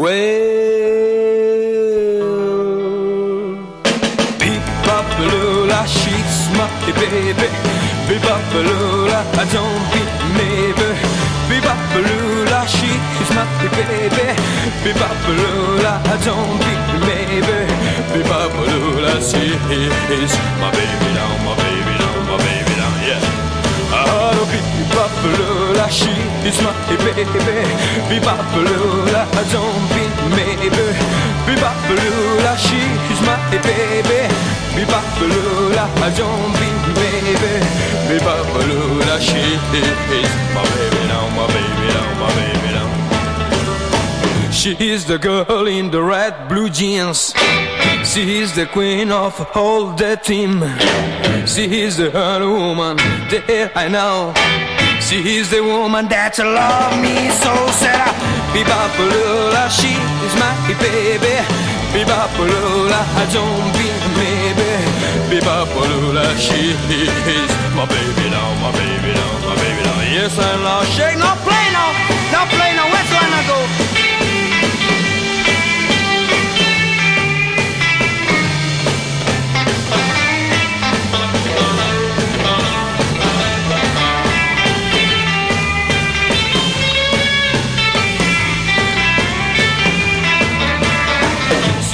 Well, Be-bop-a-lula, she's my baby. Be-bop-a-lula, I don't be maybe. Be-bop-a-lula, she's my baby. Be-bop-a-lula, I don't be maybe. Be-bop-a-lula, she's my baby now, my baby now, my baby now, yeah. Oh, be-bop-a-lula, she is my baby. Beep-bop-a-lula, I don't be maybe. Beep-bop-a-lula, she is my baby. Beep-bop-a-lula, I don't be maybe. Beep-bop-a-lula, she is my baby now, my baby now, my baby now. She is the girl in the red blue jeans. She is the queen of all the team. She is the woman that I know. She is the woman that you love me so. Said I Bebopalula, she is my baby. Bebopalula, I don't be maybe. Bebopalula, she is my baby now, my baby now, my baby now. Yes, I love shake, no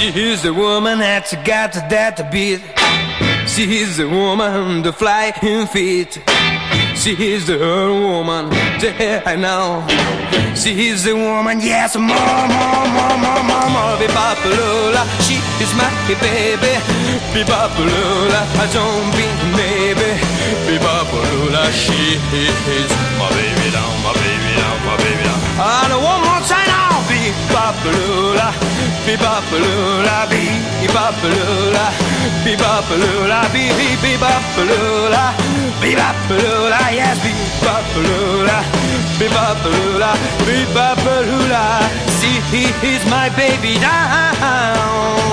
She is the woman that's got that beat. She is the woman the flying feet. She is the woman that I know. She is the woman, yes, more, more, more, more, more, more. Bebopalula, she is my baby. Bebopalula, I don't be maybe. Bebopalula, she is Bebopalula, bebopalula, bebopalula, bebopalula, bebopalula, bebopalula, yes, bebopalula, bebopalula, bebopalula. See, he is my baby now.